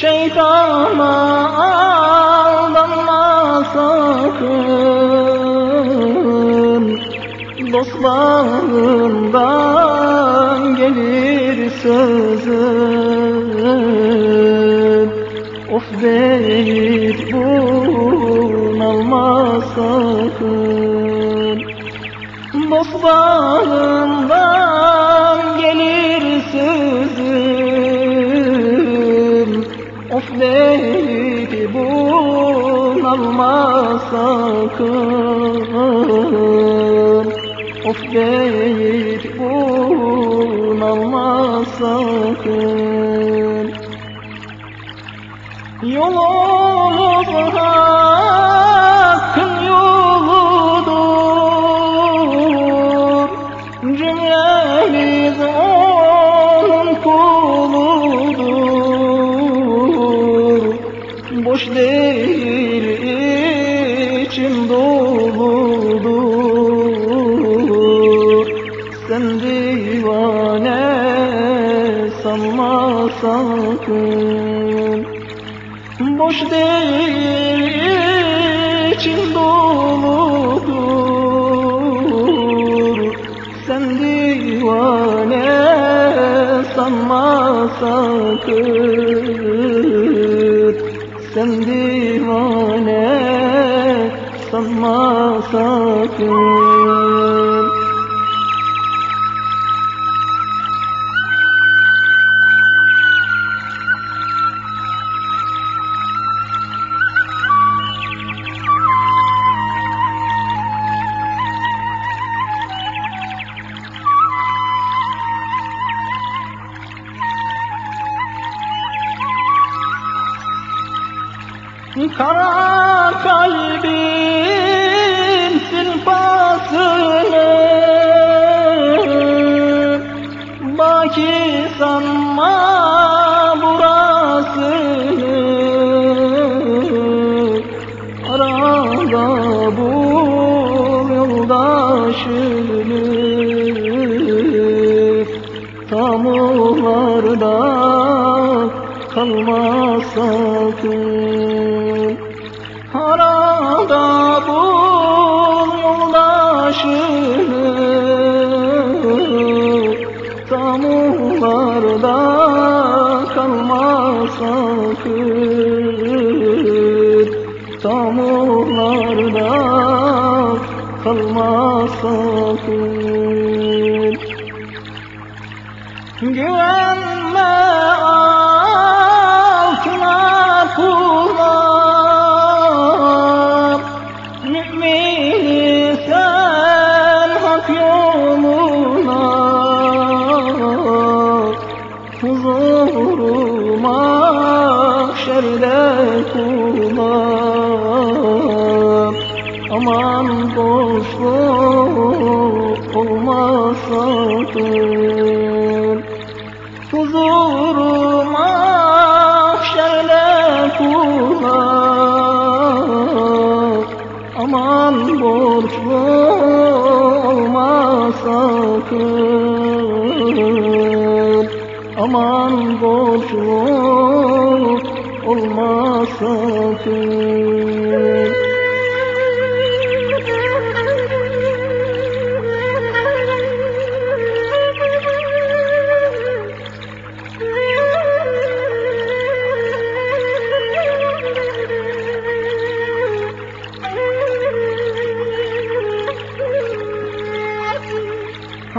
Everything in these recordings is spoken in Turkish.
Şeytana aldanma sakın. Dostlarından gelir sözün. Of deyip bunalma sakın. Dostlarından Deyip bunalma sakın. Of deyip bunalma sakın. Yolumuz hakkın Boş değil içim doludur Sen divane sanma sakın Boş değil için doludur Sen divane sanma sakın Sen divane sanma sakın Kara silpasını Baki kalma sakın Arada bul yoldaşını Tamularda kalma sakın Tamularda kalma sakın Güvenme mahşerde kullar Aman boşluk olma sakın olma sakın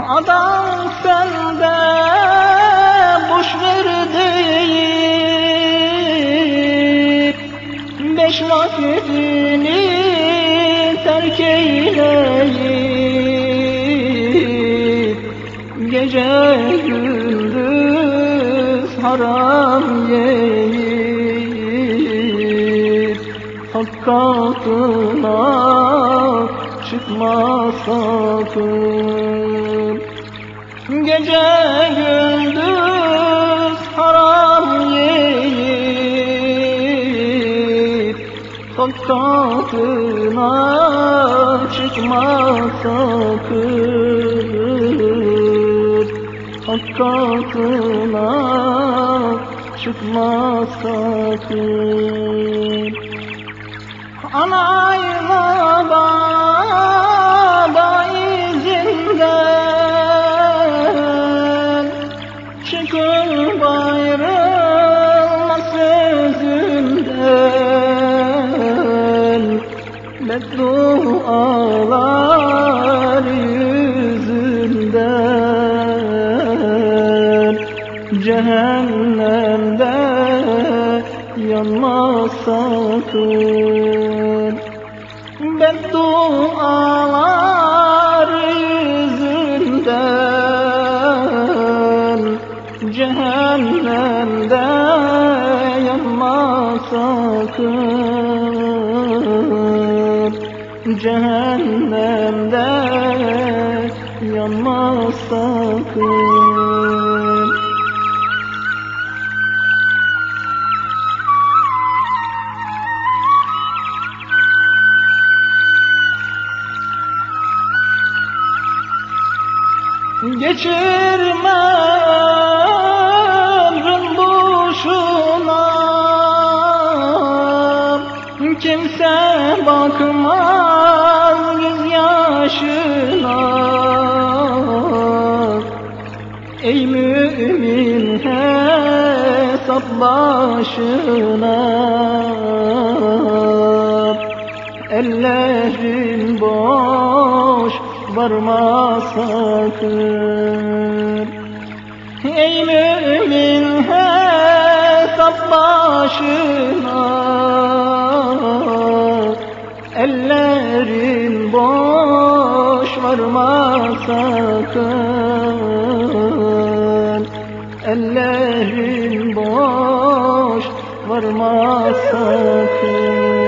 Adam vakitini terk eyleyip Gece gündüz haram yiyip Hak katına çıkma sakın. Gece gündüz Katına çıkma sakın. Hak katına çıkma sakın. Anayla baba yanma sakın Beddualar yüzünden Cehennemde yanma sakın Cehennemde yanma sakın Geçirme ömrün boşuna Kimse bakmaz gözyaşına Ey mümin hesap başına. Ellerin boş varma sakın. Ey mümin hesap başına. Ellerin boş varma sakın. Ellerin boş varma sakın